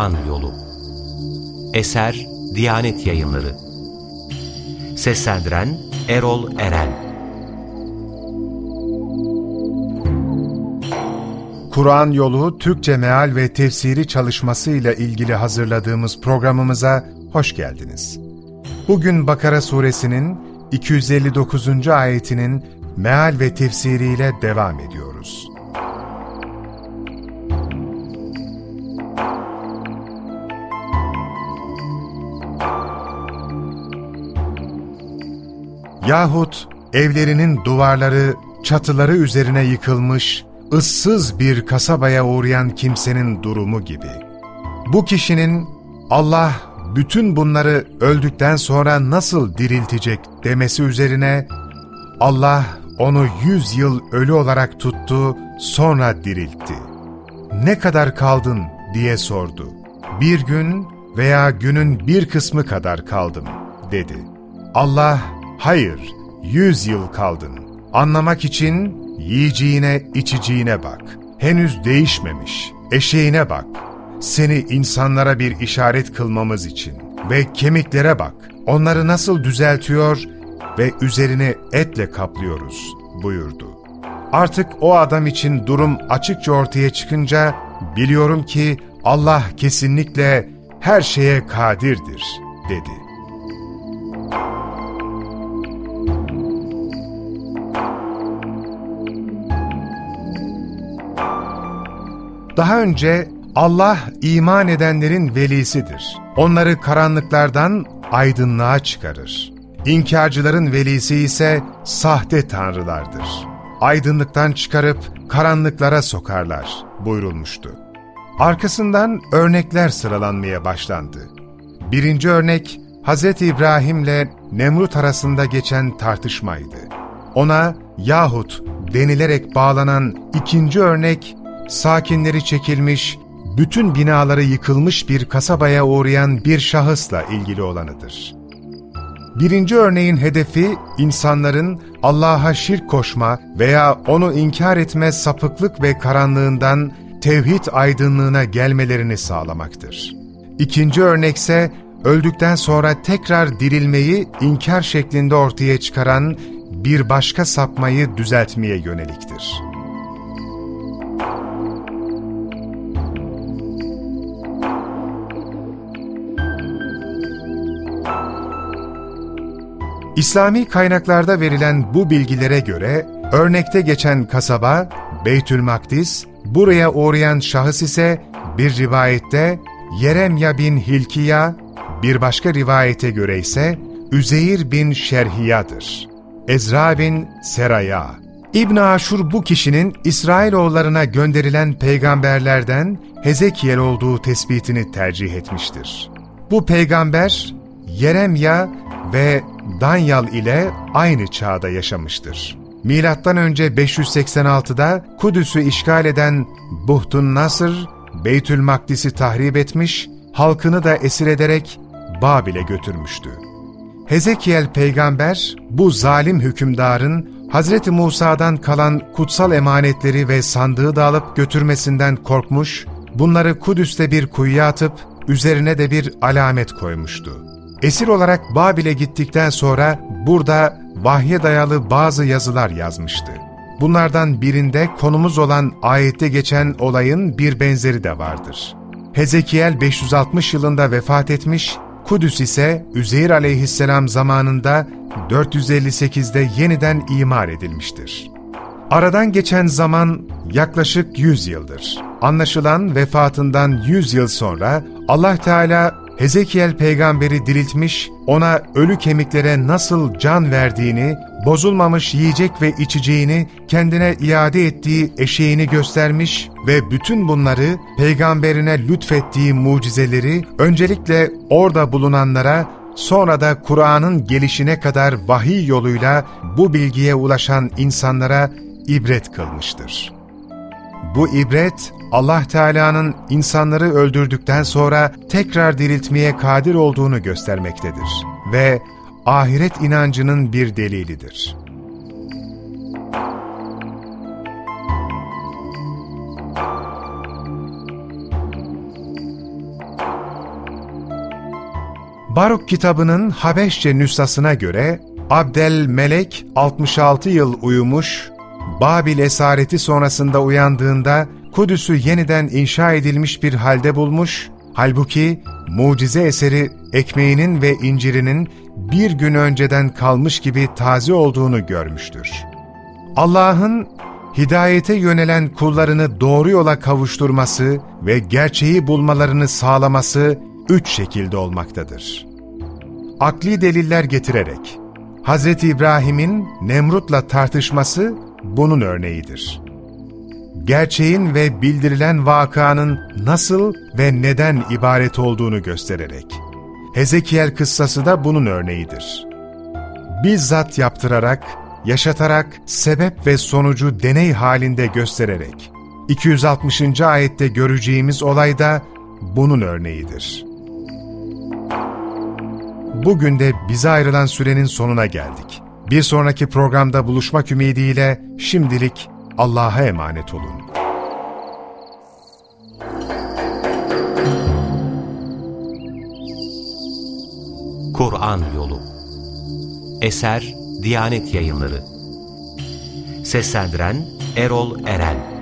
Kur'an Yolu Eser Diyanet Yayınları Seslendiren Erol Eren Kur'an Yolu Türkçe Meal ve Tefsiri çalışması ile ilgili hazırladığımız programımıza hoş geldiniz. Bugün Bakara suresinin 259. ayetinin meal ve tefsiriyle devam ediyoruz. Yahut evlerinin duvarları, çatıları üzerine yıkılmış, ıssız bir kasabaya uğrayan kimsenin durumu gibi. Bu kişinin Allah bütün bunları öldükten sonra nasıl diriltecek demesi üzerine Allah onu yüz yıl ölü olarak tuttu, sonra diriltti. Ne kadar kaldın diye sordu. Bir gün veya günün bir kısmı kadar kaldım dedi. Allah Hayır, yüz yıl kaldın. Anlamak için yiyeceğine, içeceğine bak. Henüz değişmemiş. Eşeğine bak. Seni insanlara bir işaret kılmamız için. Ve kemiklere bak. Onları nasıl düzeltiyor ve üzerini etle kaplıyoruz buyurdu. Artık o adam için durum açıkça ortaya çıkınca biliyorum ki Allah kesinlikle her şeye kadirdir dedi. Daha önce Allah iman edenlerin velisidir. Onları karanlıklardan aydınlığa çıkarır. İnkarcıların velisi ise sahte tanrılardır. Aydınlıktan çıkarıp karanlıklara sokarlar buyurulmuştu. Arkasından örnekler sıralanmaya başlandı. Birinci örnek, Hz. İbrahim ile Nemrut arasında geçen tartışmaydı. Ona yahut denilerek bağlanan ikinci örnek, sakinleri çekilmiş, bütün binaları yıkılmış bir kasabaya uğrayan bir şahısla ilgili olanıdır. Birinci örneğin hedefi, insanların Allah'a şirk koşma veya onu inkar etme sapıklık ve karanlığından tevhid aydınlığına gelmelerini sağlamaktır. İkinci örnekse, öldükten sonra tekrar dirilmeyi inkar şeklinde ortaya çıkaran bir başka sapmayı düzeltmeye yöneliktir. İslami kaynaklarda verilen bu bilgilere göre örnekte geçen kasaba Beytül Makdis, buraya uğrayan şahıs ise bir rivayette Yeremya bin Hilkiya, bir başka rivayete göre ise Üzeyir bin Şerhiya'dır. Ezra bin Seraya. İbn Aşur bu kişinin İsrailoğullarına gönderilen peygamberlerden Hezekiel olduğu tespitini tercih etmiştir. Bu peygamber Yeremya ve Danyal ile aynı çağda yaşamıştır. Milattan önce 586'da Kudüs'ü işgal eden Buhtun Nasır, Beytül Makdis'i tahrip etmiş, halkını da esir ederek Babil'e götürmüştü. Hezekiel peygamber bu zalim hükümdarın Hz. Musa'dan kalan kutsal emanetleri ve sandığı da alıp götürmesinden korkmuş, bunları Kudüs'te bir kuyuya atıp üzerine de bir alamet koymuştu. Esir olarak Babil'e gittikten sonra burada vahye dayalı bazı yazılar yazmıştı. Bunlardan birinde konumuz olan ayette geçen olayın bir benzeri de vardır. Hezekiel 560 yılında vefat etmiş, Kudüs ise Üzeyir aleyhisselam zamanında 458'de yeniden imar edilmiştir. Aradan geçen zaman yaklaşık 100 yıldır. Anlaşılan vefatından 100 yıl sonra Allah Teala Hezekiel peygamberi diriltmiş, ona ölü kemiklere nasıl can verdiğini, bozulmamış yiyecek ve içeceğini, kendine iade ettiği eşeğini göstermiş ve bütün bunları peygamberine lütfettiği mucizeleri öncelikle orada bulunanlara, sonra da Kur'an'ın gelişine kadar vahiy yoluyla bu bilgiye ulaşan insanlara ibret kılmıştır. Bu ibret, Allah Teala'nın insanları öldürdükten sonra tekrar diriltmeye kadir olduğunu göstermektedir ve ahiret inancının bir delilidir. Tabaruk kitabının Habeşçe nüshasına göre Abdel Melek 66 yıl uyumuş, Babil esareti sonrasında uyandığında Kudüs'ü yeniden inşa edilmiş bir halde bulmuş, halbuki mucize eseri ekmeğinin ve incirinin bir gün önceden kalmış gibi taze olduğunu görmüştür. Allah'ın hidayete yönelen kullarını doğru yola kavuşturması ve gerçeği bulmalarını sağlaması üç şekilde olmaktadır. Akli deliller getirerek, Hz. İbrahim'in Nemrut'la tartışması bunun örneğidir. Gerçeğin ve bildirilen vakanın nasıl ve neden ibaret olduğunu göstererek. Hezekiel kıssası da bunun örneğidir. Bizzat yaptırarak, yaşatarak, sebep ve sonucu deney halinde göstererek. 260. ayette göreceğimiz olay da bunun örneğidir. Bugün de bize ayrılan sürenin sonuna geldik. Bir sonraki programda buluşmak ümidiyle şimdilik Allah'a emanet olun. Kur'an Yolu. Eser Diyanet Yayınları. Seslendiren Erol Eren